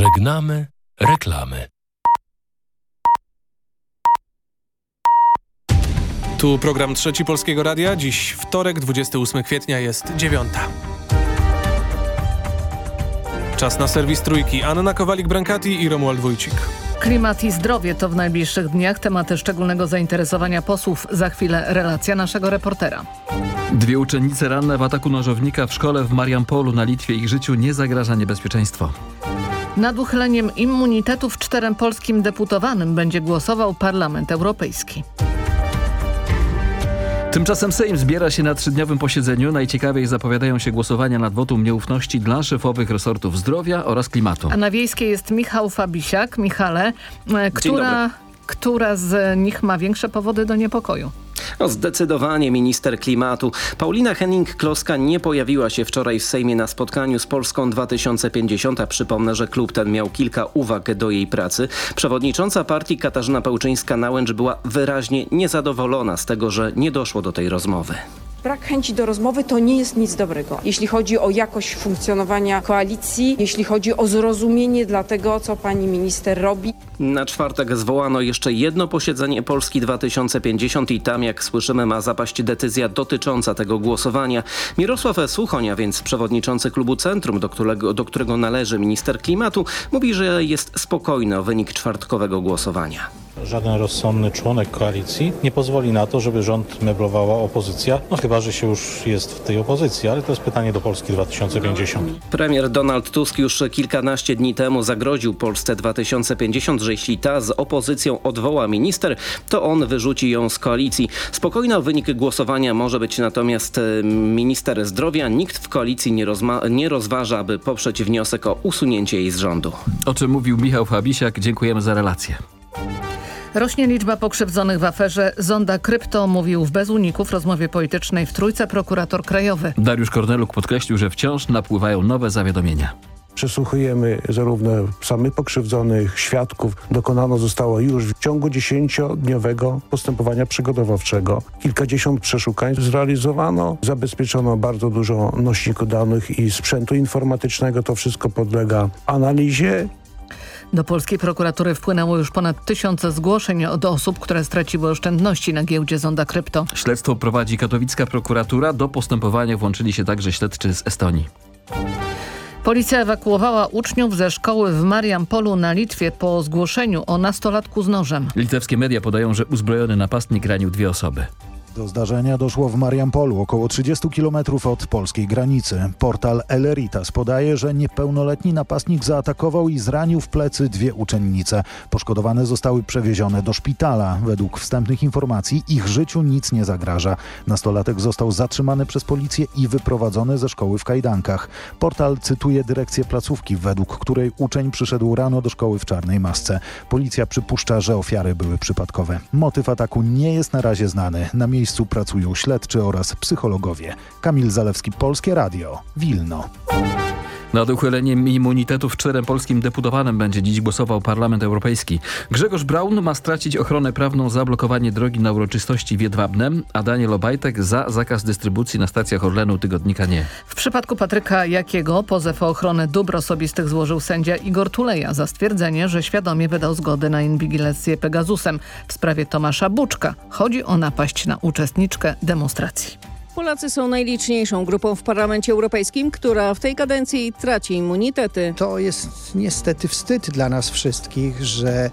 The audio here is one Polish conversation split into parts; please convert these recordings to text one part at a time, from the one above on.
Żegnamy reklamy. Tu program Trzeci Polskiego Radia. Dziś wtorek, 28 kwietnia jest dziewiąta. Czas na serwis Trójki. Anna Kowalik-Brankati i Romuald Wójcik. Klimat i zdrowie to w najbliższych dniach tematy szczególnego zainteresowania posłów. Za chwilę relacja naszego reportera. Dwie uczennice ranne w ataku nożownika w szkole w Mariampolu na Litwie. Ich życiu nie zagraża niebezpieczeństwo. Nad uchyleniem immunitetów czterem polskim deputowanym będzie głosował Parlament Europejski. Tymczasem Sejm zbiera się na trzydniowym posiedzeniu. Najciekawiej zapowiadają się głosowania nad wotum nieufności dla szefowych resortów zdrowia oraz klimatu. A na wiejskiej jest Michał Fabisiak. Michale, e, która, która z nich ma większe powody do niepokoju? No zdecydowanie minister klimatu. Paulina Henning-Kloska nie pojawiła się wczoraj w Sejmie na spotkaniu z Polską 2050. A przypomnę, że klub ten miał kilka uwag do jej pracy. Przewodnicząca partii Katarzyna Pełczyńska-Nałęcz była wyraźnie niezadowolona z tego, że nie doszło do tej rozmowy. Brak chęci do rozmowy to nie jest nic dobrego. Jeśli chodzi o jakość funkcjonowania koalicji, jeśli chodzi o zrozumienie dla tego, co pani minister robi. Na czwartek zwołano jeszcze jedno posiedzenie Polski 2050 i tam, jak słyszymy, ma zapaść decyzja dotycząca tego głosowania. Mirosław Słuchoń, a więc przewodniczący klubu Centrum, do którego, do którego należy minister klimatu, mówi, że jest spokojny o wynik czwartkowego głosowania. Żaden rozsądny członek koalicji nie pozwoli na to, żeby rząd meblowała opozycja, no chyba, że się już jest w tej opozycji, ale to jest pytanie do Polski 2050. Premier Donald Tusk już kilkanaście dni temu zagroził Polsce 2050, że jeśli ta z opozycją odwoła minister, to on wyrzuci ją z koalicji. Spokojny o wynik głosowania może być natomiast e, minister zdrowia. Nikt w koalicji nie, nie rozważa, aby poprzeć wniosek o usunięcie jej z rządu. O czym mówił Michał Fabisiak. Dziękujemy za relację. Rośnie liczba pokrzywdzonych w aferze Zonda Krypto, mówił w Bez Uników w rozmowie politycznej w Trójce prokurator krajowy. Dariusz Korneluk podkreślił, że wciąż napływają nowe zawiadomienia. Przesłuchujemy zarówno samych pokrzywdzonych, świadków. Dokonano zostało już w ciągu dziesięciodniowego postępowania przygotowawczego. Kilkadziesiąt przeszukań zrealizowano. Zabezpieczono bardzo dużo nośników danych i sprzętu informatycznego. To wszystko podlega analizie do polskiej prokuratury wpłynęło już ponad tysiące zgłoszeń od osób, które straciły oszczędności na giełdzie Zonda Krypto. Śledztwo prowadzi katowicka prokuratura. Do postępowania włączyli się także śledczy z Estonii. Policja ewakuowała uczniów ze szkoły w Mariampolu na Litwie po zgłoszeniu o nastolatku z nożem. Litewskie media podają, że uzbrojony napastnik ranił dwie osoby. Do zdarzenia doszło w Mariampolu, około 30 km od polskiej granicy. Portal Eleritas podaje, że niepełnoletni napastnik zaatakował i zranił w plecy dwie uczennice. Poszkodowane zostały przewiezione do szpitala. Według wstępnych informacji ich życiu nic nie zagraża. Nastolatek został zatrzymany przez policję i wyprowadzony ze szkoły w kajdankach. Portal cytuje dyrekcję placówki, według której uczeń przyszedł rano do szkoły w czarnej masce. Policja przypuszcza, że ofiary były przypadkowe. Motyw ataku nie jest na razie znany. Na miejscu pracują śledczy oraz psychologowie. Kamil Zalewski, Polskie Radio, Wilno. Nad uchyleniem immunitetów czterem polskim deputowanym będzie dziś głosował Parlament Europejski. Grzegorz Braun ma stracić ochronę prawną za blokowanie drogi na uroczystości w Jedwabnem, a Daniel Obajtek za zakaz dystrybucji na stacjach Orlenu tygodnika nie. W przypadku Patryka Jakiego pozew o ochronę dóbr osobistych złożył sędzia Igor Tuleja za stwierdzenie, że świadomie wydał zgodę na inwigilację Pegasusem. W sprawie Tomasza Buczka chodzi o napaść na uczestniczkę demonstracji. Polacy są najliczniejszą grupą w Parlamencie Europejskim, która w tej kadencji traci immunitety. To jest niestety wstyd dla nas wszystkich, że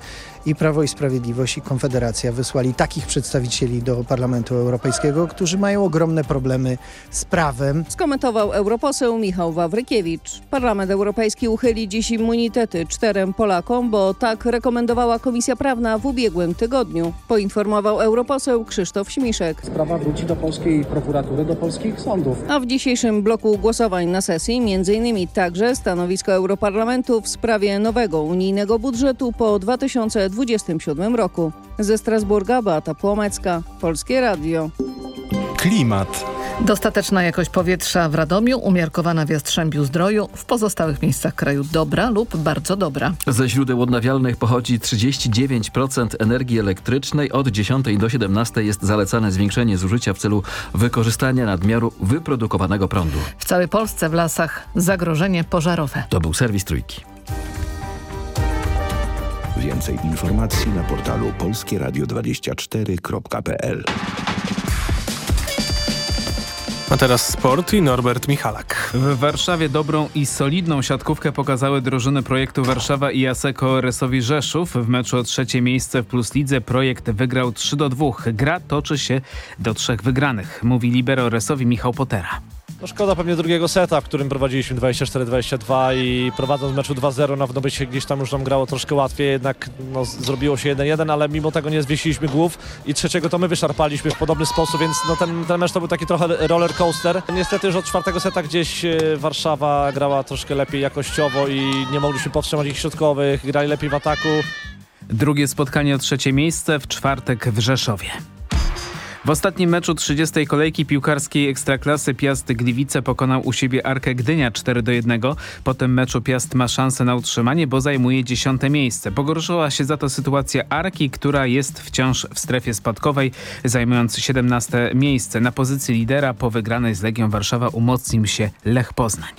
i Prawo i Sprawiedliwość i Konfederacja wysłali takich przedstawicieli do Parlamentu Europejskiego, którzy mają ogromne problemy z prawem. Skomentował europoseł Michał Wawrykiewicz. Parlament Europejski uchyli dziś immunitety czterem Polakom, bo tak rekomendowała Komisja Prawna w ubiegłym tygodniu. Poinformował europoseł Krzysztof Śmiszek. Sprawa wróci do polskiej prokuratury, do polskich sądów. A w dzisiejszym bloku głosowań na sesji m.in. także stanowisko Europarlamentu w sprawie nowego unijnego budżetu po 2020 2027 roku. Ze Strasburga Beata Płomecka, Polskie Radio. Klimat. Dostateczna jakość powietrza w Radomiu, umiarkowana w Jastrzębiu Zdroju, w pozostałych miejscach kraju dobra lub bardzo dobra. Ze źródeł odnawialnych pochodzi 39% energii elektrycznej. Od 10 do 17 jest zalecane zwiększenie zużycia w celu wykorzystania nadmiaru wyprodukowanego prądu. W całej Polsce w lasach zagrożenie pożarowe. To był serwis Trójki. Więcej informacji na portalu polskieradio24.pl A teraz sport i Norbert Michalak. W Warszawie dobrą i solidną siatkówkę pokazały drużyny projektu Warszawa i Aseko Resowi Rzeszów. W meczu o trzecie miejsce w Plus Lidze projekt wygrał 3 do 2. Gra toczy się do trzech wygranych, mówi libero Resowi Michał Potera. No szkoda pewnie drugiego seta, w którym prowadziliśmy 24-22 i prowadząc meczu 2-0 na wydobycie gdzieś tam już nam grało troszkę łatwiej, jednak no, zrobiło się 1-1, ale mimo tego nie zwiesiliśmy głów i trzeciego to my wyszarpaliśmy w podobny sposób, więc no, ten, ten mecz to był taki trochę roller coaster. Niestety już od czwartego seta gdzieś e, Warszawa grała troszkę lepiej jakościowo i nie mogliśmy powstrzymać ich środkowych, grali lepiej w ataku. Drugie spotkanie o trzecie miejsce w czwartek w Rzeszowie. W ostatnim meczu 30. kolejki piłkarskiej Ekstraklasy Piast Gliwice pokonał u siebie Arkę Gdynia 4 do 1. Po tym meczu Piast ma szansę na utrzymanie, bo zajmuje dziesiąte miejsce. Pogorszyła się za to sytuacja Arki, która jest wciąż w strefie spadkowej, zajmując 17 miejsce. Na pozycji lidera po wygranej z Legią Warszawa umocnił się Lech Poznań.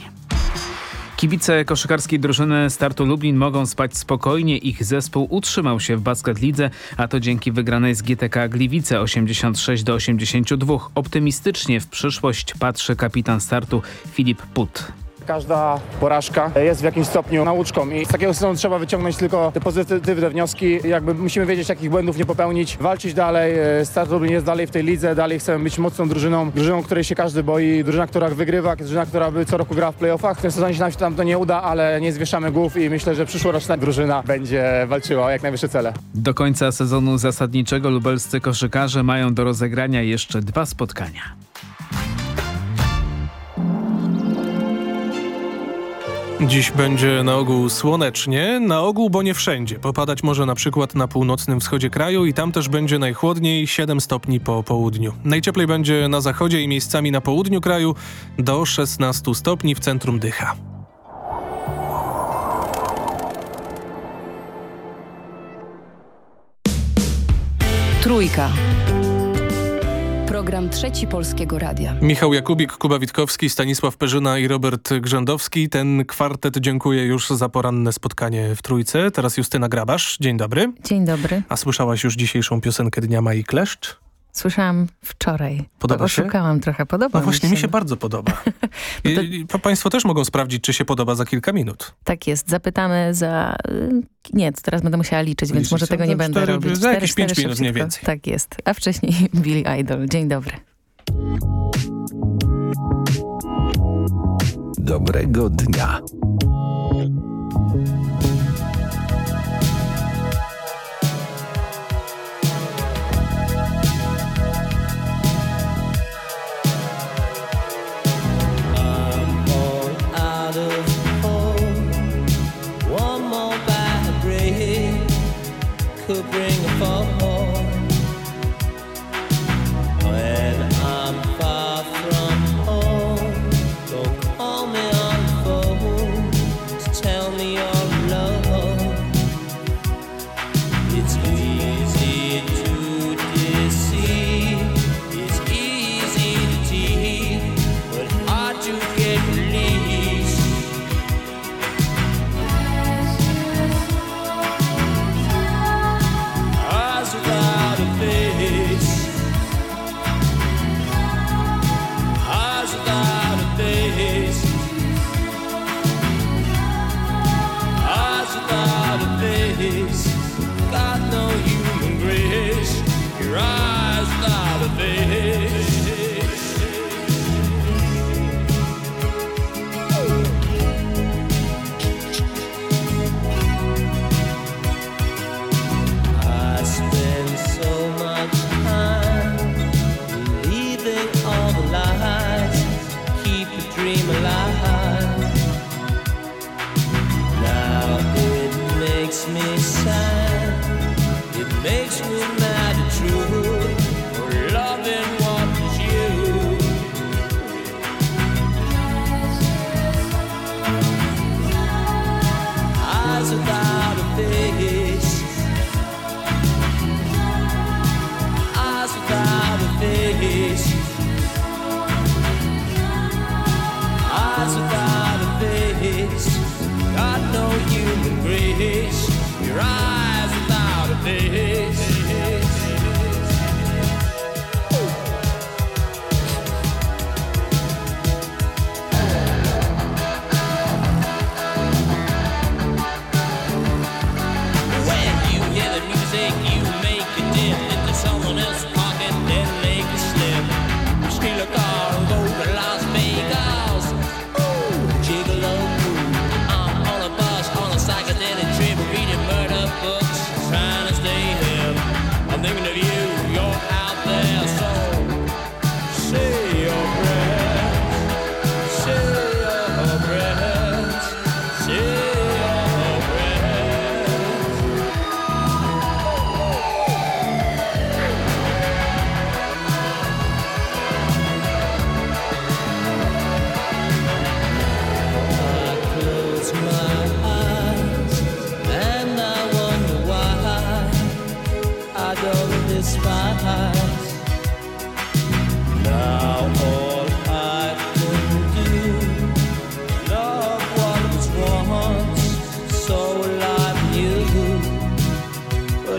Kibice koszykarskiej drużyny Startu Lublin mogą spać spokojnie. Ich zespół utrzymał się w Basket Lidze, a to dzięki wygranej z GTK Gliwice 86 do 82. Optymistycznie w przyszłość patrzy kapitan Startu Filip Put. Każda porażka jest w jakimś stopniu nauczką i z takiego sezonu trzeba wyciągnąć tylko te pozytywne wnioski. Jakby musimy wiedzieć, jakich błędów nie popełnić, walczyć dalej. Start Lublin jest dalej w tej lidze, dalej chcemy być mocną drużyną, drużyną, której się każdy boi, drużyna, która wygrywa, drużyna, która co roku gra w playoffach. W tym sezonie nam, się tam to nie uda, ale nie zwieszamy głów i myślę, że przyszłoroczna drużyna będzie walczyła o jak najwyższe cele. Do końca sezonu zasadniczego lubelscy koszykarze mają do rozegrania jeszcze dwa spotkania. Dziś będzie na ogół słonecznie, na ogół, bo nie wszędzie. Popadać może na przykład na północnym wschodzie kraju i tam też będzie najchłodniej 7 stopni po południu. Najcieplej będzie na zachodzie i miejscami na południu kraju do 16 stopni w centrum Dycha. Trójka. Program Trzeci Polskiego Radia. Michał Jakubik, Kuba Witkowski, Stanisław Perzyna i Robert Grzędowski. Ten kwartet dziękuję już za poranne spotkanie w Trójce. Teraz Justyna Grabasz. Dzień dobry. Dzień dobry. A słyszałaś już dzisiejszą piosenkę Dnia Mai Kleszcz? Słyszałam wczoraj. Podoba się? Szukałam trochę, podoba No właśnie, mi mi się. się bardzo podoba. No to- I, i Państwo też mogą sprawdzić, czy się podoba za kilka minut. Tak jest, zapytamy za... y, Nie, to teraz będę musiała liczyć, więc Liczyć, może tego nie Za będę cztery- robić. za jakieś Cztery, pięć cztery, minut, mniej więcej. Tak jest. A wcześniej Billy Idol. Dzień dobry. Dobrego dnia.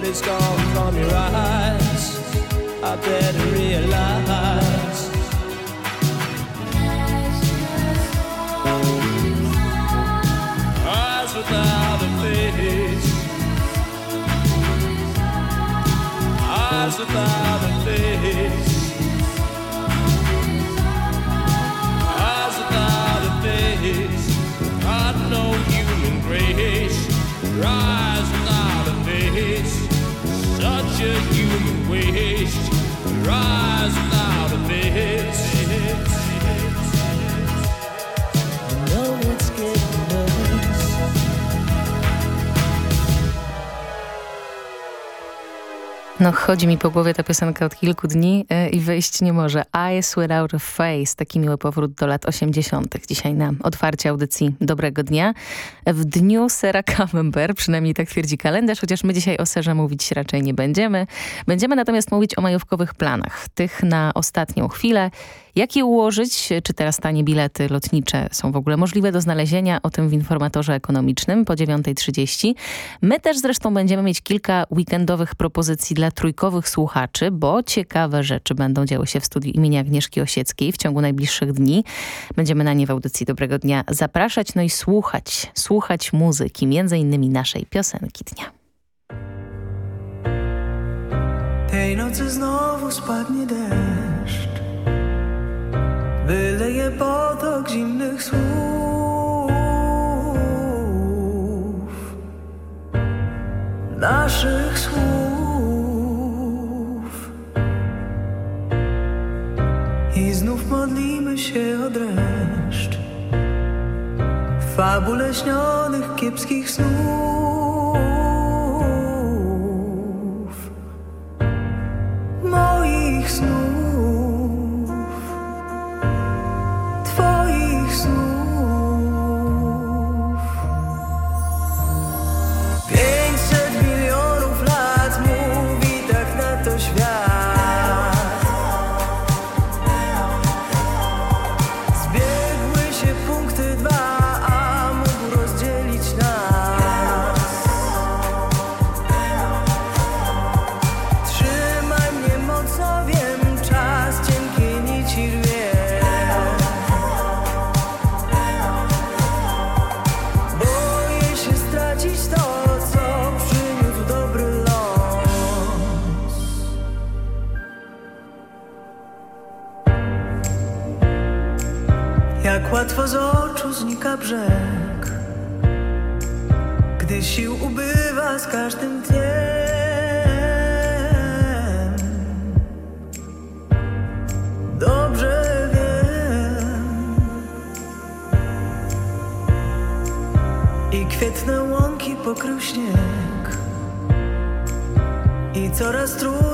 Is gone from your eyes. I better realize. Eyes without a face. Eyes without a No chodzi mi po głowie ta piosenka od kilku dni e, i wyjść nie może. Eyes Without a Face, taki miły powrót do lat 80. Dzisiaj na otwarcie audycji Dobrego Dnia. W dniu sera Camembert, przynajmniej tak twierdzi kalendarz, chociaż my dzisiaj o serze mówić raczej nie będziemy. Będziemy natomiast mówić o majówkowych planach, tych na ostatnią chwilę. Jak je ułożyć? Czy teraz tanie bilety lotnicze są w ogóle możliwe do znalezienia? O tym w informatorze ekonomicznym po 9.30. My też zresztą będziemy mieć kilka weekendowych propozycji dla trójkowych słuchaczy, bo ciekawe rzeczy będą działy się w studiu imienia Agnieszki Osieckiej w ciągu najbliższych dni. Będziemy na nie w audycji Dobrego Dnia zapraszać, no i słuchać, słuchać muzyki, między innymi naszej piosenki dnia. Tej nocy znowu spadnie deszcz Wyleje potok zimnych słów. Naszych słów. I znów modlimy się o dreszcz W fabule śnionych kiepskich snów znika brzeg, gdy sił ubywa z każdym dniem. Dobrze wiem. I kwietne łąki pokrył śnieg. I coraz trudniej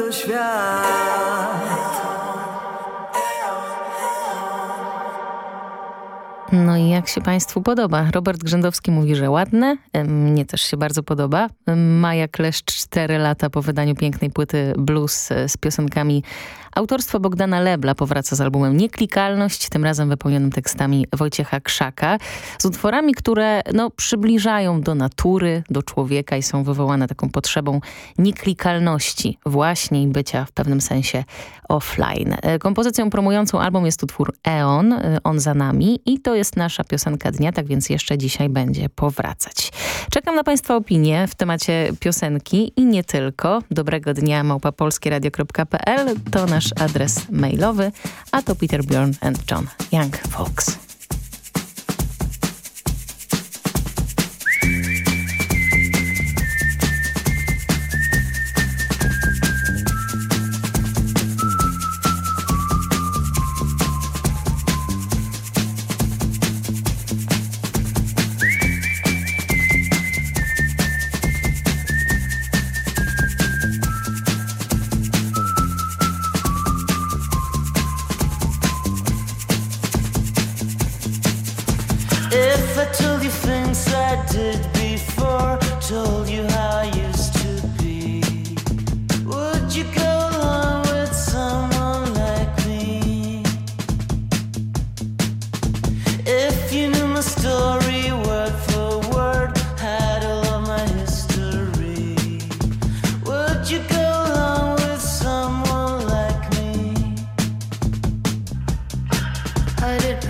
to świat. No i jak się Państwu podoba? Robert Grzędowski mówi, że ładne. E, mnie też się bardzo podoba. E, Maja Kleszcz 4 lata po wydaniu pięknej płyty blues e, z piosenkami Autorstwo Bogdana Lebla powraca z albumem Nieklikalność, tym razem wypełnionym tekstami Wojciecha Krzaka, z utworami, które no, przybliżają do natury, do człowieka i są wywołane taką potrzebą nieklikalności właśnie i bycia w pewnym sensie offline. E, kompozycją promującą album jest utwór Eon, e, On za nami i to jest nasza piosenka dnia, tak więc jeszcze dzisiaj będzie powracać. Czekam na Państwa opinie w temacie piosenki i nie tylko. Dobrego dnia małpapolskieradio.pl to nasz adres mailowy, a to Peter Bjorn and John Young Folks. I did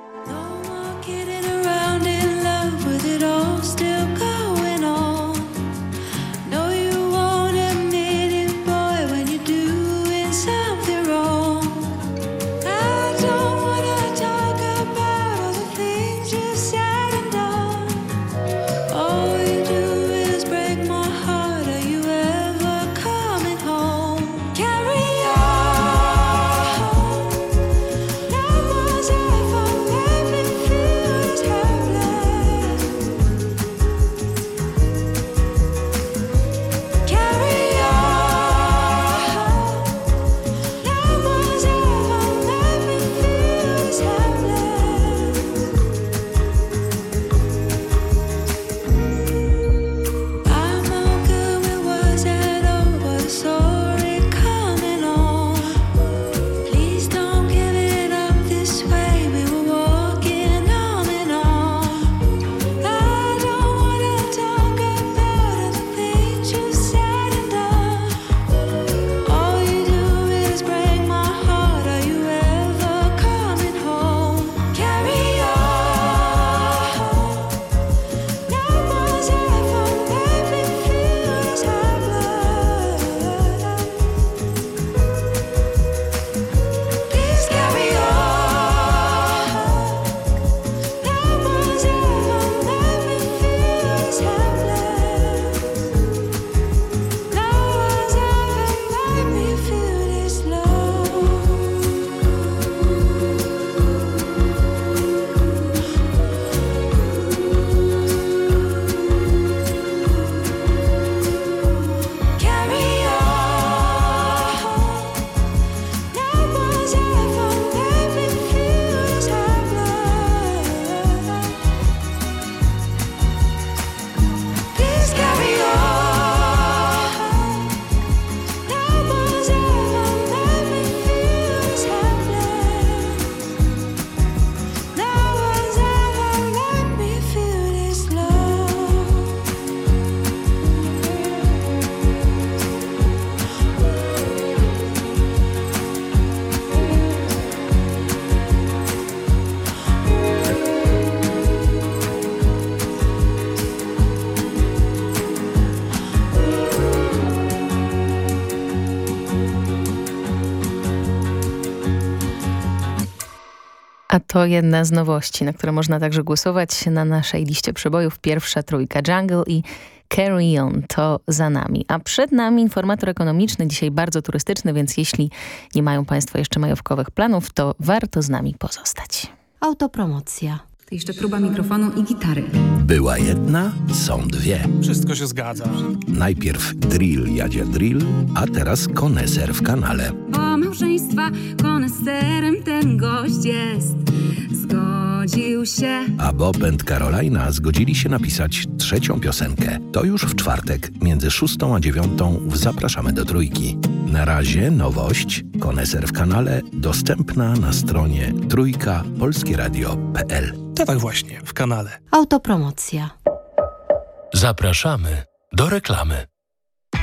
To jedna z nowości, na które można także głosować na naszej liście przebojów. Pierwsza trójka Jungle i Carry On to za nami. A przed nami informator ekonomiczny, dzisiaj bardzo turystyczny, więc jeśli nie mają Państwo jeszcze majówkowych planów, to warto z nami pozostać. Autopromocja. Jeszcze próba mikrofonu i gitary. Była jedna, są dwie. Wszystko się zgadza. Najpierw drill jadzie drill, a teraz koneser w kanale. Małżeństwa koneserem ten gość jest. Zgodził się. A Bob and Carolina zgodzili się napisać trzecią piosenkę. To już w czwartek, między szóstą a dziewiątą w Zapraszamy do Trójki. Na razie nowość, koneser w kanale, dostępna na stronie trójka polskieradio.pl. To tak właśnie, w kanale. Autopromocja. Zapraszamy do reklamy.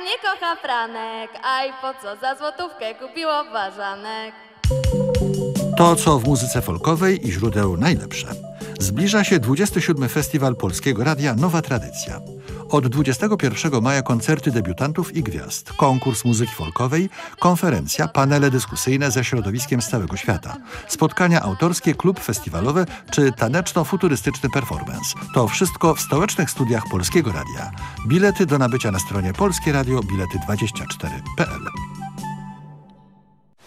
Mnie kocha Franek Aj po co za złotówkę kupiło ważanek To, co w muzyce folkowej i źródeł najlepsze. Zbliża się 27. Festiwal Polskiego Radia Nowa Tradycja. Od 21 maja koncerty debiutantów i gwiazd, konkurs muzyki folkowej, konferencja, panele dyskusyjne ze środowiskiem z całego świata, spotkania autorskie, klub festiwalowe czy taneczno-futurystyczny performance. To wszystko w stołecznych studiach Polskiego Radia. Bilety do nabycia na stronie Polskie Radio, bilety24.pl.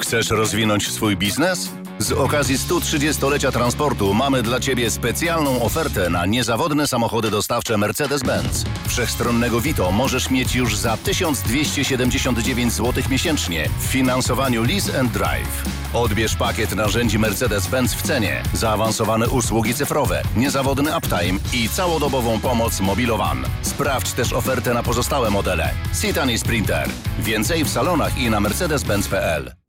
Chcesz rozwinąć swój biznes? Z okazji 130-lecia transportu mamy dla Ciebie specjalną ofertę na niezawodne samochody dostawcze Mercedes-Benz. Wszechstronnego Vito możesz mieć już za 1279 zł miesięcznie w finansowaniu Lease and Drive. Odbierz pakiet narzędzi Mercedes-Benz w cenie, zaawansowane usługi cyfrowe, niezawodny uptime i całodobową pomoc Mobilowan. Sprawdź też ofertę na pozostałe modele. Citan i Sprinter. Więcej w salonach i na mercedes-benz.pl.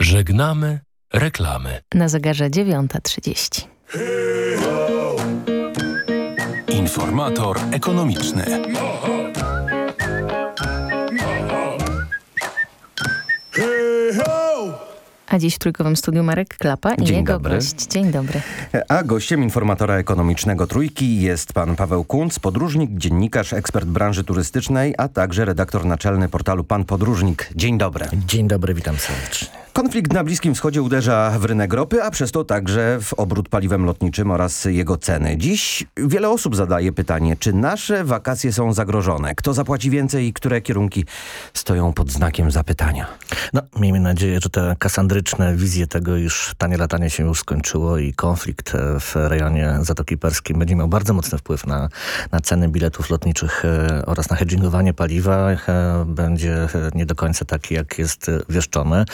Żegnamy reklamy. Na zegarze 9.30. Informator ekonomiczny. A dziś w Trójkowym Studiu Marek Klapa i Dzień jego dobry. gość. Dzień dobry. A gościem informatora ekonomicznego Trójki jest pan Paweł Kunc, podróżnik, dziennikarz, ekspert branży turystycznej, a także redaktor naczelny portalu Pan Podróżnik. Dzień dobry. Dzień dobry, witam serdecznie. Konflikt na Bliskim Wschodzie uderza w rynek ropy, a przez to także w obrót paliwem lotniczym oraz jego ceny. Dziś wiele osób zadaje pytanie, czy nasze wakacje są zagrożone? Kto zapłaci więcej i które kierunki stoją pod znakiem zapytania? No, miejmy nadzieję, że te kasandryczne wizje tego, iż tanie latanie się już skończyło i konflikt e, w rejonie Zatoki Perskiej będzie miał bardzo mocny wpływ na, na ceny biletów lotniczych e, oraz na hedgingowanie paliwa, e, będzie nie do końca taki, jak jest wieszczone.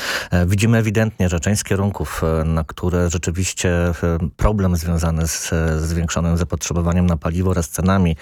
Widzimy ewidentnie, że część z kierunków, e, na które rzeczywiście e, problem związany z e, zwiększonym zapotrzebowaniem na paliwo oraz cenami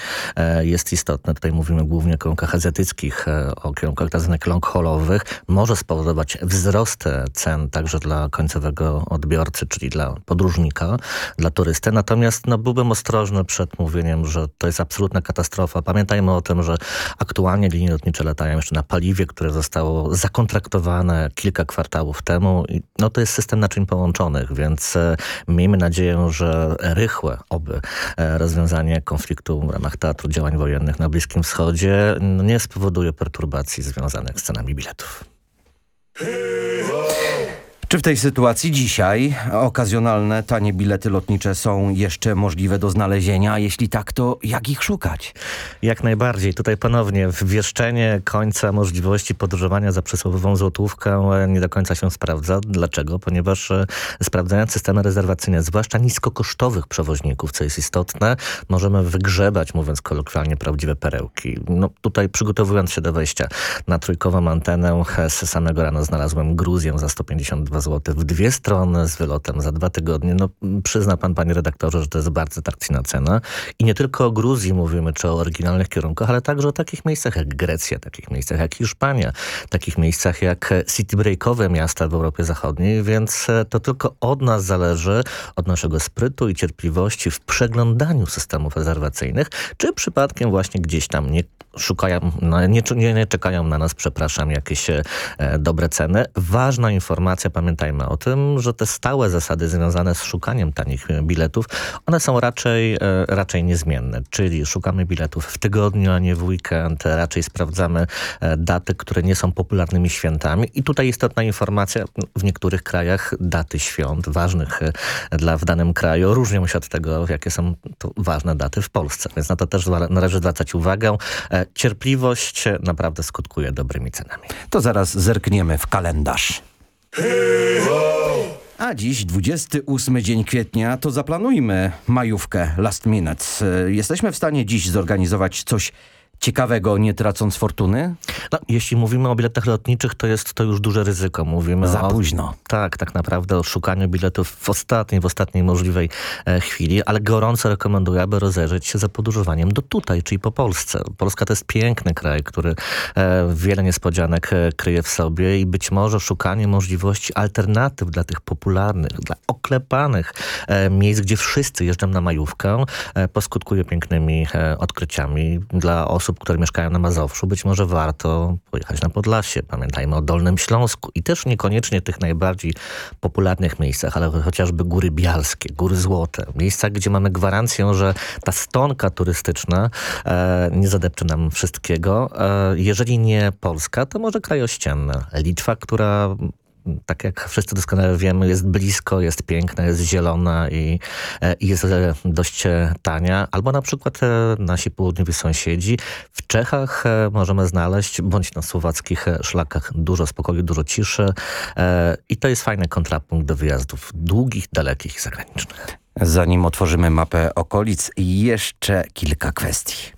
jest istotny. Tutaj mówimy głównie o kierunkach azjatyckich, o kierunkach zwanych long haulowych. Może spowodować wzrost cen także dla końcowego odbiorcy, czyli dla podróżnika, dla turysty. Natomiast no, byłbym ostrożny przed mówieniem, że to jest absolutna katastrofa. Pamiętajmy o tym, że aktualnie linie lotnicze latają jeszcze na paliwie, które zostało zakontraktowane kilka kwartałów temu. I, no to jest system naczyń połączonych, więc e, miejmy nadzieję, że rychłe oby e, rozwiązanie konfliktu w ramach Teatru Działań Wojennych na Bliskim Wschodzie no, nie spowoduje perturbacji związanych z cenami biletów. Czy w tej sytuacji dzisiaj okazjonalne, tanie bilety lotnicze są jeszcze możliwe do znalezienia? Jeśli tak, to jak ich szukać? Jak najbardziej. Tutaj ponownie wieszczenie końca możliwości podróżowania za przysłowiową złotówkę nie do końca się sprawdza. Dlaczego? Ponieważ e, sprawdzając systemy rezerwacyjne, zwłaszcza niskokosztowych przewoźników, co jest istotne, możemy wygrzebać, mówiąc kolokwialnie, prawdziwe perełki. No, tutaj przygotowując się do wejścia na trójkową antenę, z samego rana znalazłem Gruzję za 152 zł w dwie strony z wylotem za dwa tygodnie. No, przyzna pan, panie redaktorze, że to jest bardzo atrakcyjna cena. I nie tylko o Gruzji mówimy, czy o oryginalnych kierunkach, ale także o takich miejscach jak Grecja, takich miejscach jak Hiszpania, takich miejscach jak city breakowe miasta w Europie Zachodniej, więc e, to tylko od nas zależy, od naszego sprytu i cierpliwości w przeglądaniu systemów rezerwacyjnych, czy przypadkiem właśnie gdzieś tam nie szukają, no, nie, nie, nie, czekają na nas, przepraszam, jakieś e, dobre ceny. Ważna informacja, pamiętajmy o tym, że te stałe zasady związane z szukaniem tanich biletów, one są raczej, e, raczej niezmienne, czyli szukamy biletów w tygodniu, a nie w weekend, raczej sprawdzamy e, daty, które nie są popularnymi świętami i tutaj istotna informacja, w niektórych krajach daty świąt ważnych dla w danym kraju różnią się od tego, jakie są ważne daty w Polsce, więc na to też należy zwracać uwagę. Cierpliwość naprawdę skutkuje dobrymi cenami. To zaraz zerkniemy w kalendarz. A dziś 28 dzień kwietnia, to zaplanujmy majówkę last minute. E, jesteśmy w stanie dziś zorganizować coś ciekawego, nie tracąc fortuny? No, jeśli mówimy o biletach lotniczych, to jest to już duże ryzyko. Mówimy Za o, późno. Tak, tak naprawdę o szukaniu biletów w ostatniej, w ostatniej możliwej e, chwili, ale gorąco rekomenduję, aby rozejrzeć się za podróżowaniem do tutaj, czyli po Polsce. Polska to jest piękny kraj, który e, wiele niespodzianek e, kryje w sobie i być może szukanie możliwości alternatyw dla tych popularnych, dla oklepanych e, miejsc, gdzie wszyscy jeżdżą na majówkę, e, poskutkuje pięknymi e, odkryciami dla osób, osób, które mieszkają na Mazowszu, być może warto pojechać na Podlasie. Pamiętajmy o Dolnym Śląsku i też niekoniecznie tych najbardziej popularnych miejscach, ale chociażby Góry Bialskie, Góry Złote. Miejsca, gdzie mamy gwarancję, że ta stonka turystyczna e, nie zadepczy nam wszystkiego. E, jeżeli nie Polska, to może kraj ościenny. Litwa, która tak jak wszyscy doskonale wiemy, jest blisko, jest piękna, jest zielona i, e, i jest e, dość e, tania. Albo na przykład nasi południowi sąsiedzi. W Czechach możemy znaleźć, bądź na słowackich szlakach, dużo spokoju, dużo ciszy. I to jest fajny kontrapunkt do wyjazdów długich, dalekich i zagranicznych. Zanim otworzymy mapę okolic, jeszcze kilka kwestii.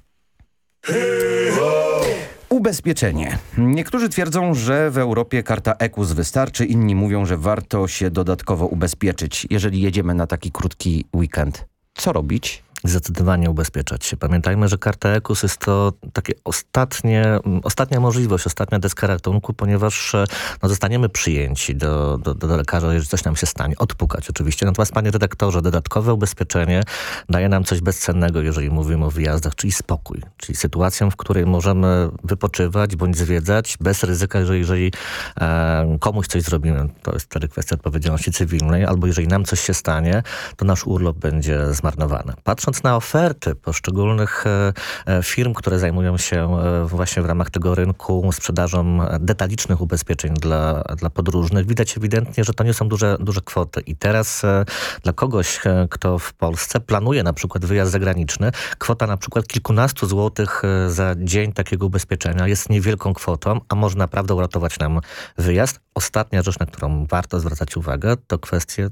Ubezpieczenie. Niektórzy twierdzą, że w Europie karta EKUS wystarczy, inni mówią, że warto się dodatkowo ubezpieczyć, jeżeli jedziemy na taki krótki weekend. Co robić? Zdecydowanie ubezpieczać się. Pamiętajmy, że karta EKUS jest to takie ostatnie, ostatnia możliwość, ostatnia deska ratunku, ponieważ e, no, zostaniemy przyjęci do, do, do lekarza, jeżeli coś nam się stanie. Odpukać oczywiście. Natomiast panie redaktorze, dodatkowe ubezpieczenie daje nam coś bezcennego, jeżeli mówimy o wyjazdach, czyli spokój. Czyli sytuację, w której możemy wypoczywać bądź zwiedzać bez ryzyka, że jeżeli e, komuś coś zrobimy, to jest wtedy kwestia odpowiedzialności cywilnej, albo jeżeli nam coś się stanie, to nasz urlop będzie zmarnowany. Patrząc patrząc na oferty poszczególnych e, e, firm, które zajmują się e, właśnie w ramach tego rynku sprzedażą detalicznych ubezpieczeń dla, dla podróżnych, widać ewidentnie, że to nie są duże, duże kwoty. I teraz dla kogoś, kto w Polsce planuje na przykład wyjazd zagraniczny, kwota na przykład kilkunastu złotych za dzień takiego ubezpieczenia jest niewielką kwotą, a może naprawdę uratować nam wyjazd. Ostatnia rzecz, na którą warto zwracać uwagę, to kwestie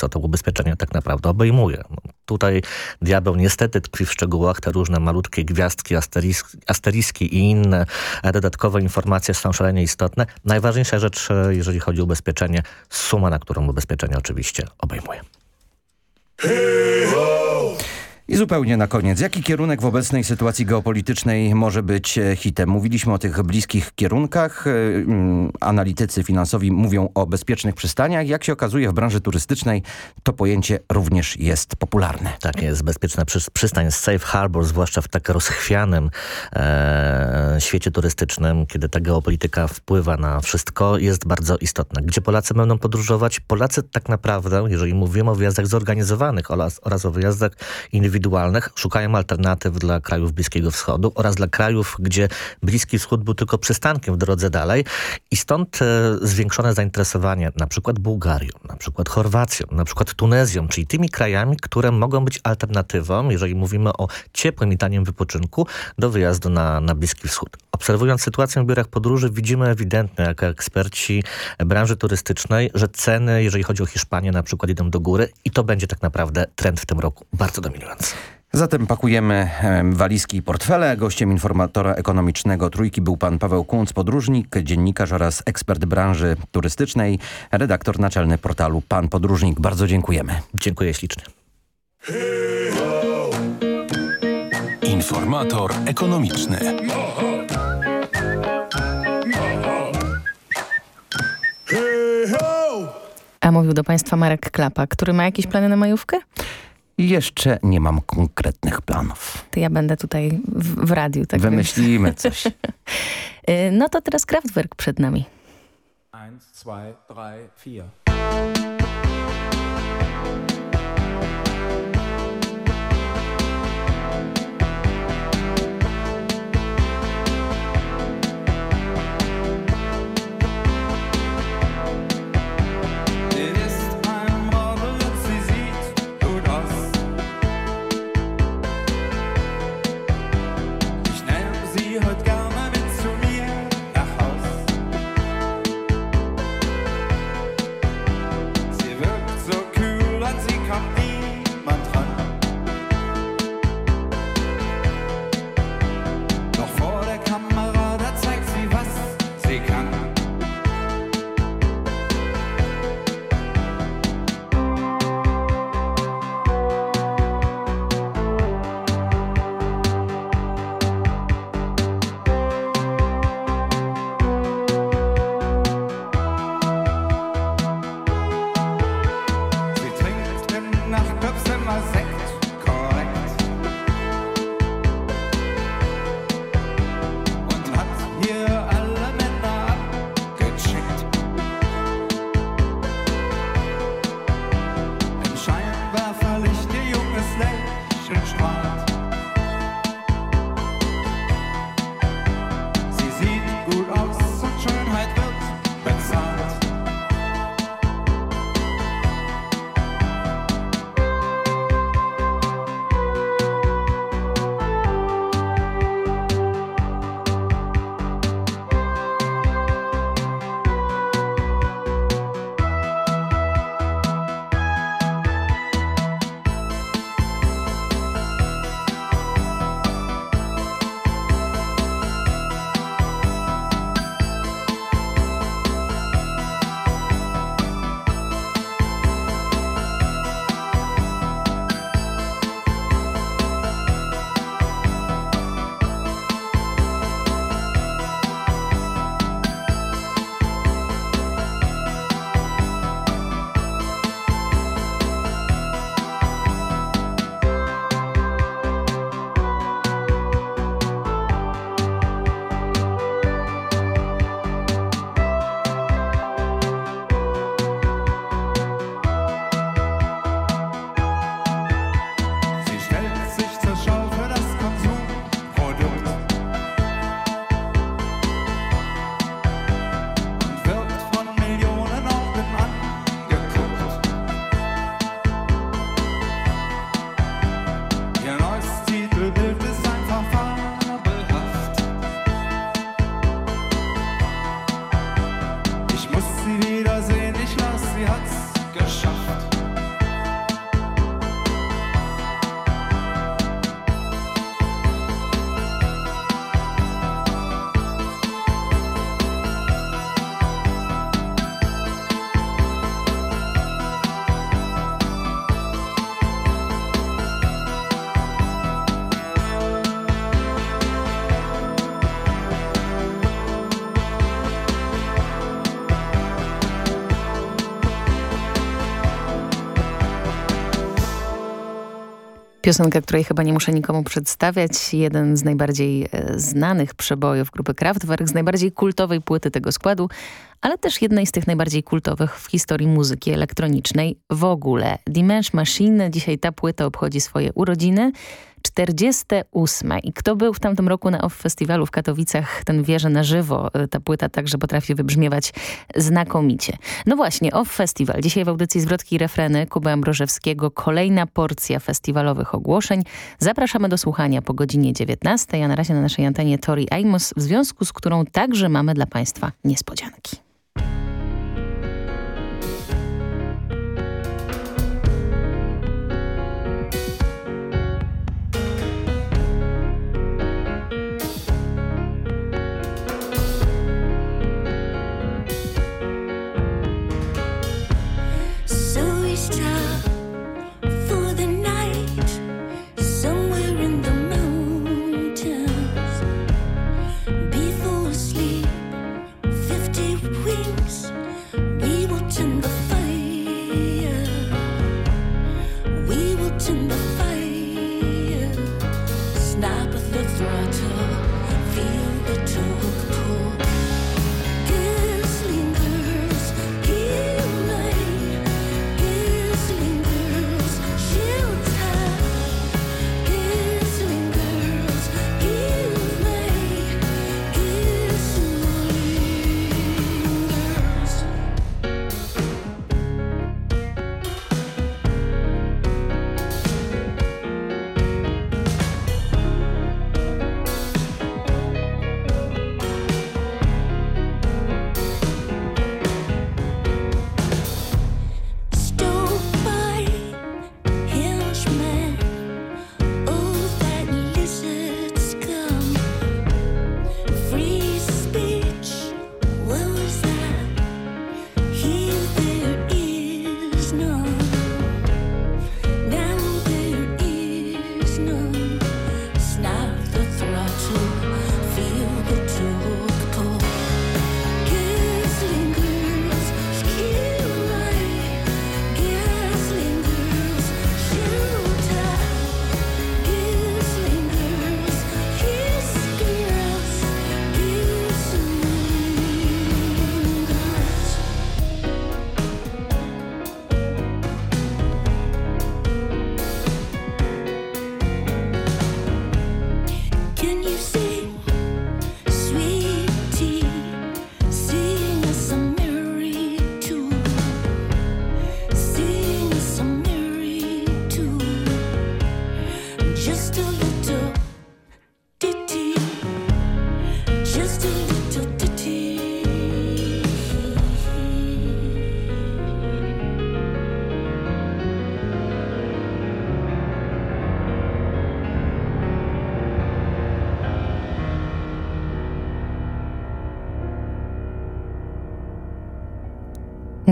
co to ubezpieczenie tak naprawdę obejmuje. No, tutaj diabeł niestety tkwi w szczegółach, te różne malutkie gwiazdki, asteriski, asteriski i inne dodatkowe informacje są szalenie istotne. Najważniejsza rzecz, e, jeżeli chodzi o ubezpieczenie, suma, na którą ubezpieczenie oczywiście obejmuje. I zupełnie na koniec, jaki kierunek w obecnej sytuacji geopolitycznej może być e, hitem? Mówiliśmy o tych bliskich kierunkach, e, mm, analitycy finansowi mówią o bezpiecznych przystaniach. Jak się okazuje w branży turystycznej to pojęcie również jest popularne. Tak jest, bezpieczna przy, przystań, safe harbor, zwłaszcza w tak rozchwianym e, świecie turystycznym, kiedy ta geopolityka wpływa na wszystko, jest bardzo istotna. Gdzie Polacy będą podróżować? Polacy tak naprawdę, jeżeli mówimy o wyjazdach zorganizowanych oraz, oraz o wyjazdach indywidualnych, indywidualnych szukają alternatyw dla krajów Bliskiego Wschodu oraz dla krajów, gdzie Bliski Wschód był tylko przystankiem w drodze dalej i stąd e, zwiększone zainteresowanie na przykład Bułgarią, na przykład Chorwacją, na przykład Tunezją, czyli tymi krajami, które mogą być alternatywą, jeżeli mówimy o ciepłym i taniem wypoczynku, do wyjazdu na, na Bliski Wschód. Obserwując sytuację w biurach podróży widzimy ewidentnie, jako eksperci branży turystycznej, że ceny, jeżeli chodzi o Hiszpanię na przykład idą do góry i to będzie tak naprawdę trend w tym roku bardzo dominujący. Zatem pakujemy walizki i portfele. Gościem informatora ekonomicznego Trójki był pan Paweł Kunc, podróżnik, dziennikarz oraz ekspert branży turystycznej, redaktor naczelny portalu Pan Podróżnik. Bardzo dziękujemy. Dziękuję ślicznie. Informator ekonomiczny. A mówił do Państwa Marek Klapa, który ma jakieś plany na majówkę? Jeszcze nie mam konkretnych planów. To ja będę tutaj w, w radiu. Tak Wymyślimy więc. coś. Y, no to teraz Kraftwerk przed nami. 1, 2, 3, 4. Piosenkę, której chyba nie muszę nikomu przedstawiać. Jeden z najbardziej e, znanych przebojów grupy Kraftwerk, z najbardziej kultowej płyty tego składu ale też jednej z tych najbardziej kultowych w historii muzyki elektronicznej w ogóle. Dimension Machine, dzisiaj ta płyta obchodzi swoje urodziny. 48. I kto był w tamtym roku na OFF Festiwalu w Katowicach, ten wie, że na żywo e, ta płyta także potrafi wybrzmiewać znakomicie. No właśnie, OFF Festiwal. Dzisiaj w audycji Zwrotki i Refreny Kuba Ambrożewskiego kolejna porcja festiwalowych ogłoszeń. Zapraszamy do słuchania po godzinie 19, a na razie na naszej antenie Tori Amos, w związku z którą także mamy dla Państwa niespodzianki. thank you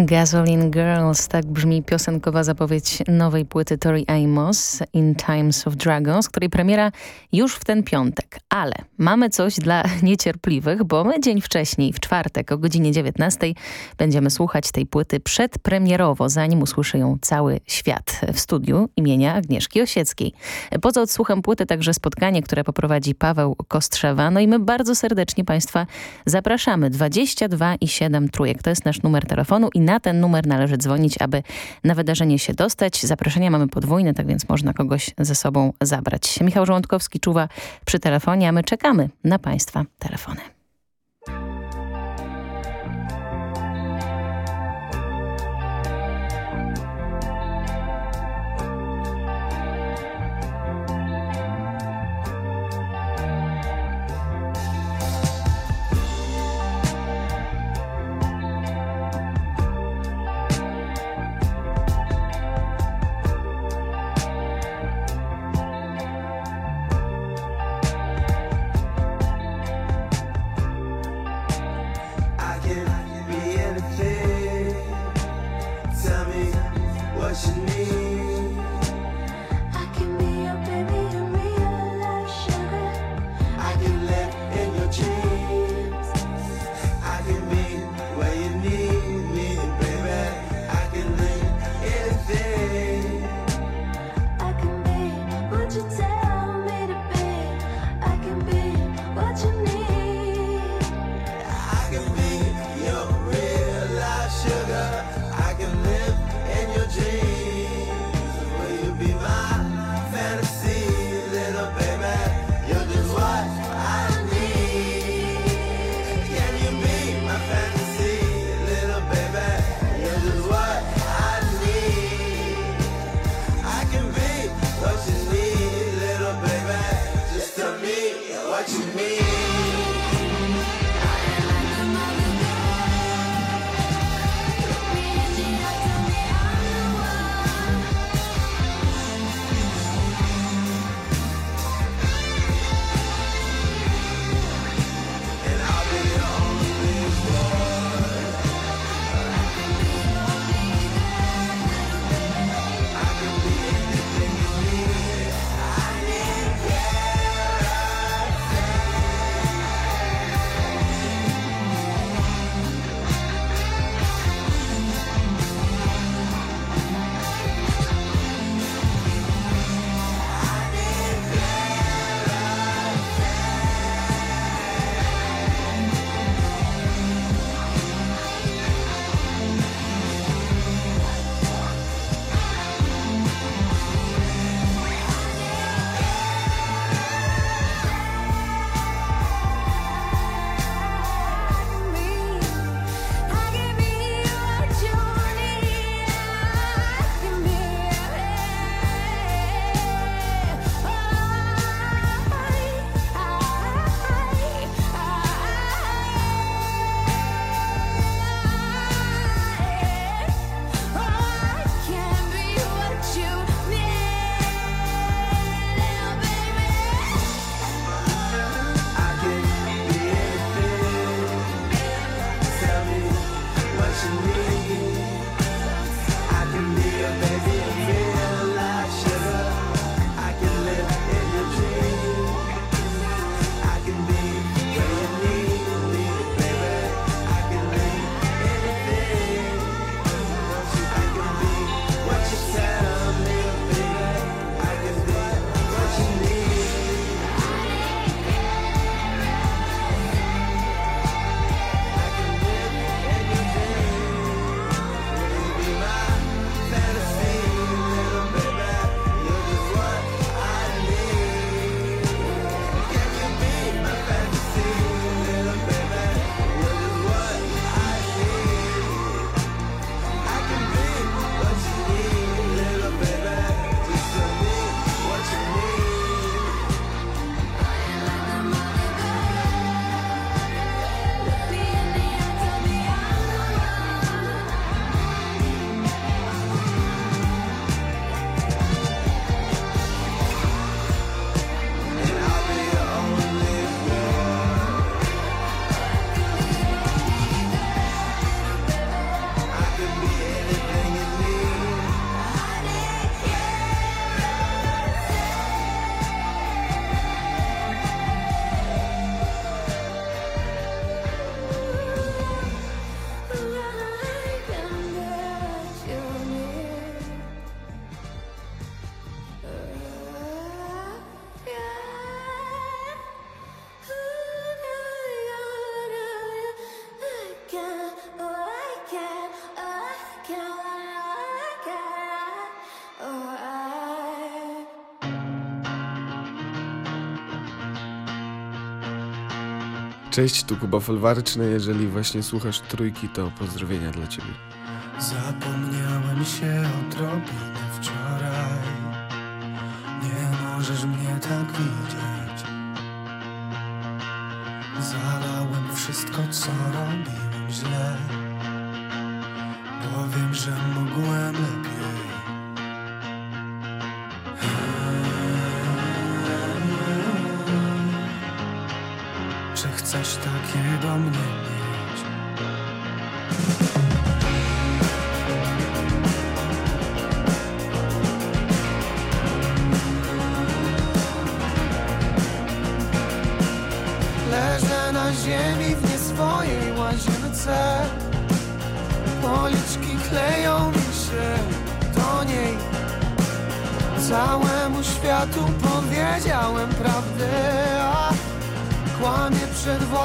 Gasoline Girls, tak brzmi piosenkowa zapowiedź nowej płyty Tori Amos, In Times of Dragons, której premiera już w ten piątek. Ale mamy coś dla niecierpliwych, bo my dzień wcześniej, w czwartek o godzinie 19 będziemy słuchać tej płyty przedpremierowo, zanim usłyszy ją cały świat w studiu imienia Agnieszki Osieckiej. Poza odsłuchem płyty także spotkanie, które poprowadzi Paweł Kostrzewa. No i my bardzo serdecznie Państwa zapraszamy. 22 i 7 trójek to jest nasz numer telefonu i na ten numer należy dzwonić, aby na wydarzenie się dostać. Zaproszenia mamy podwójne, tak więc można kogoś ze sobą zabrać. Michał Żołądkowski czuwa przy telefonie, a my czekamy na Państwa telefony. Cześć, tu Kuba Folwarczny. Jeżeli właśnie słuchasz trójki, to pozdrowienia dla Ciebie. Zapomniałem się odrobinę wczoraj Nie możesz mnie tak widzieć Zalałem wszystko, co robiłem źle Bo wiem, że mogłem lepiej Czy chcesz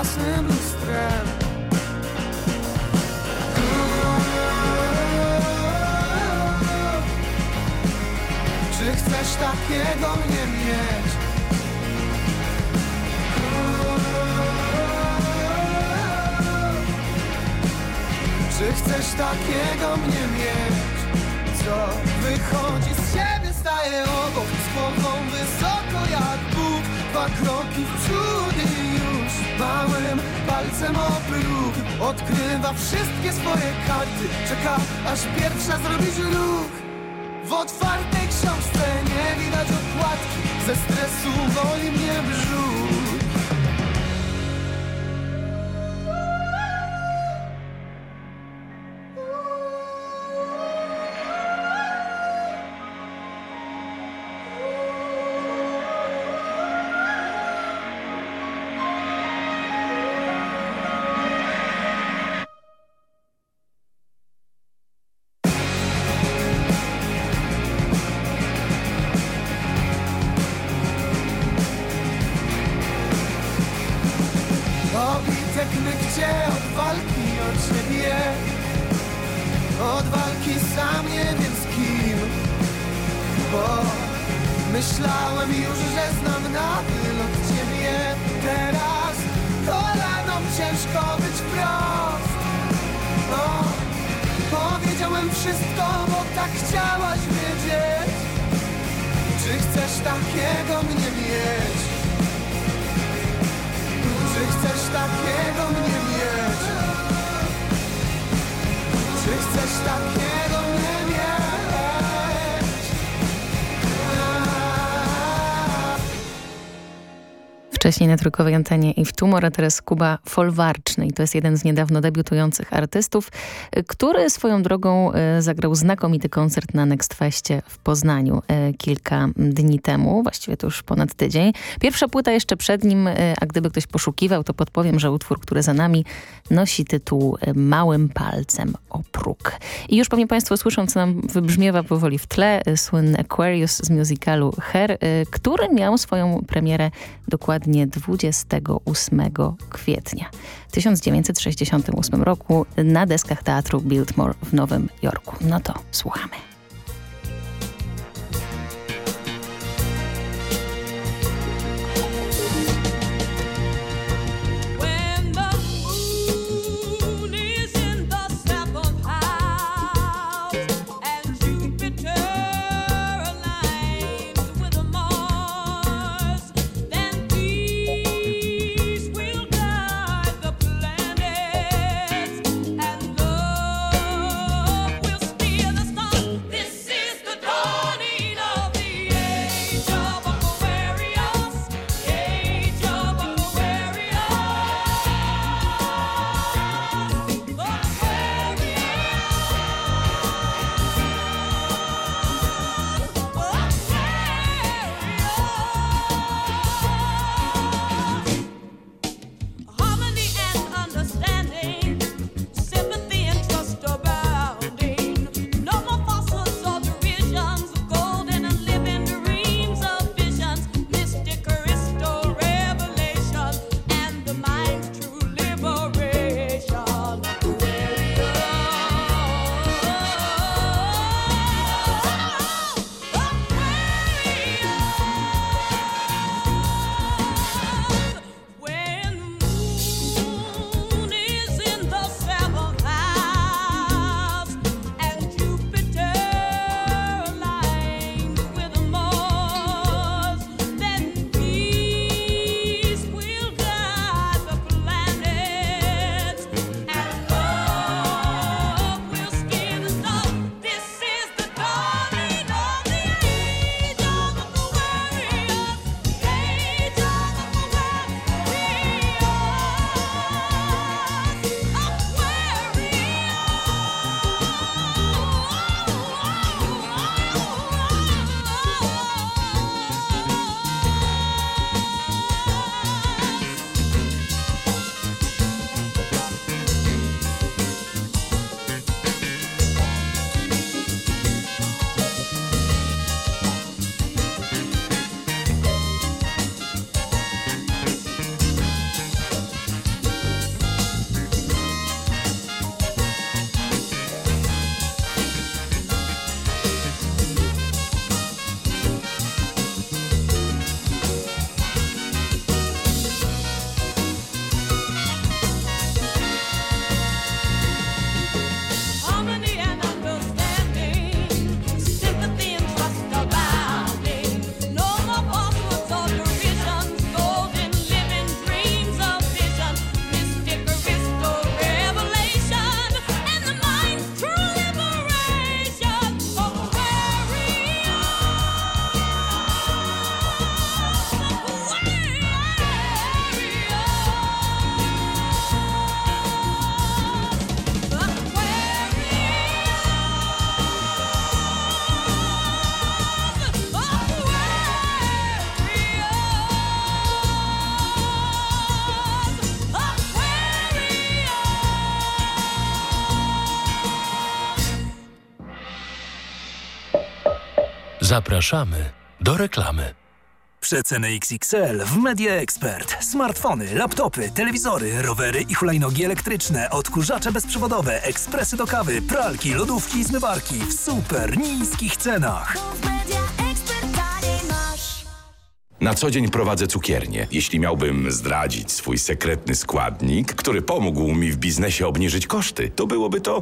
własnym lustrem Czy chcesz takiego mnie mieć? Czy chcesz takiego mnie mieć? Co wychodzi z siebie staje obok Z głową wysoko jak Bóg Dwa kroki w przód Małym palcem o próg Odkrywa wszystkie swoje karty. Czeka aż pierwsza zrobić ruch W otwartej książce nie widać okładki. Ze stresu boli mnie Obitek gdzie od walki o ciebie Od walki sam nie wiem z kim. Bo myślałem już, że znam na wylot ciebie. Teraz kolanom ciężko być wprost. O, Powiedziałem wszystko, bo tak chciałaś wiedzieć. Czy chcesz takiego mnie mieć? Czy chcesz takiego mnie mieć? Czy chcesz takiego Wcześniej na trójkowej antenie i w Tumor, a teraz Kuba Folwarczny. I to jest jeden z niedawno debiutujących artystów, y, który swoją drogą y, zagrał znakomity koncert na Next Festie w Poznaniu y, kilka dni temu, właściwie to już ponad tydzień. Pierwsza płyta jeszcze przed nim, a gdyby ktoś poszukiwał, to podpowiem, że utwór, który za nami nosi tytuł Małym palcem o próg. I już pewnie Państwo słyszą, co nam wybrzmiewa powoli w tle, słynny Aquarius z musicalu Her, który miał swoją premierę dokładnie 28 kwietnia 1968 roku na deskach teatru Biltmore w Nowym Jorku. No to słuchamy. Zapraszamy do reklamy. Przeceny XXL w Media Expert. Smartfony, laptopy, telewizory, rowery i hulajnogi elektryczne, odkurzacze bezprzewodowe, ekspresy do kawy, pralki, lodówki i zmywarki w super niskich cenach. Na co dzień prowadzę cukiernię. Jeśli miałbym zdradzić swój sekretny składnik, który pomógł mi w biznesie obniżyć koszty, to byłoby to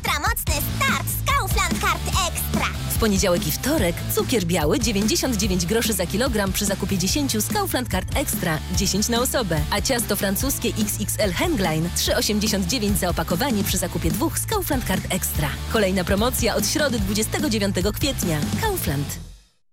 Card Ekstra. W poniedziałek i wtorek cukier biały 99 groszy za kilogram przy zakupie 10 z Kaufland Card Extra 10 na osobę, a ciasto francuskie XXL Henglein 3,89 za opakowanie przy zakupie dwóch z Kaufland Card Extra. Kolejna promocja od środy 29 kwietnia. Kaufland.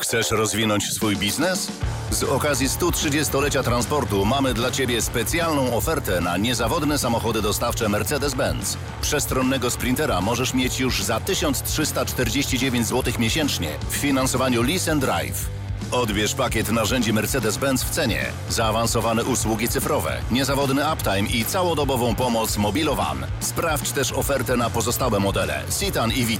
Chcesz rozwinąć swój biznes? Z okazji 130-lecia transportu mamy dla Ciebie specjalną ofertę na niezawodne samochody dostawcze Mercedes-Benz. Przestronnego Sprintera możesz mieć już za 1349 zł miesięcznie w finansowaniu Lease and Drive. Odbierz pakiet narzędzi Mercedes-Benz w cenie, zaawansowane usługi cyfrowe, niezawodny uptime i całodobową pomoc Mobilowan. Sprawdź też ofertę na pozostałe modele Citan i Vito.